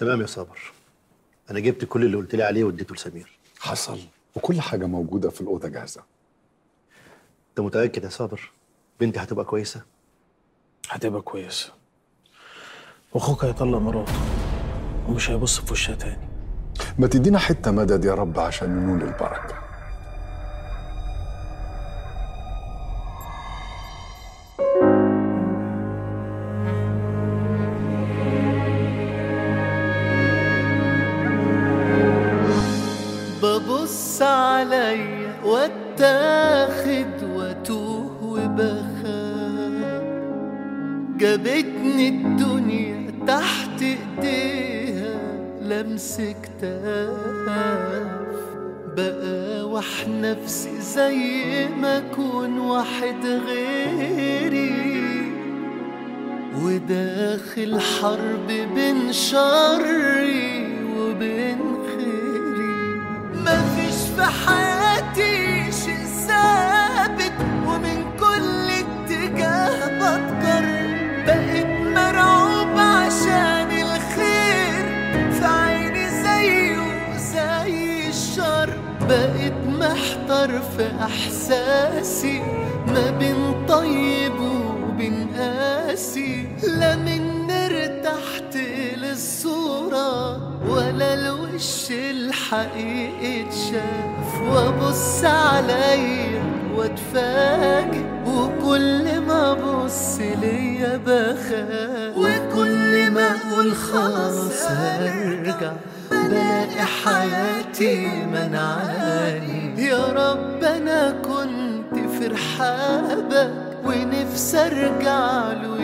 تمام يا صابر. أنا جبت كل اللي قلت لي عليه واديته لسمير. حصل. وكل حاجة موجودة في الأوضة جاهزة. أنت متأكد يا صابر؟ بنتي هتبقى كويسة؟ هتبقى كويسة. واخوك هيطلق مراته. ومش هيبص في وشها تاني. ما تدينا حتة مدد يا رب عشان ننول البركة. عليا واتاخد واتوه وبخاف جابتني الدنيا تحت إيديها لمسك تاف بقى وح نفسي زي ما أكون واحد غيري. وداخل حرب بين شري الشر بقيت محتار في إحساسي. ما بين طيب وبين قاسي. لا من ارتحت للصورة ولا الوش الحقيقي اتشاف وأبص عليا وأتفاجئ وكل ما أبص ليا بخاف. وكل ما أقول خلاص هرجع. بلاقي حياتي منعاني يا رب أنا كنت في رحابك ونفسي أرجع له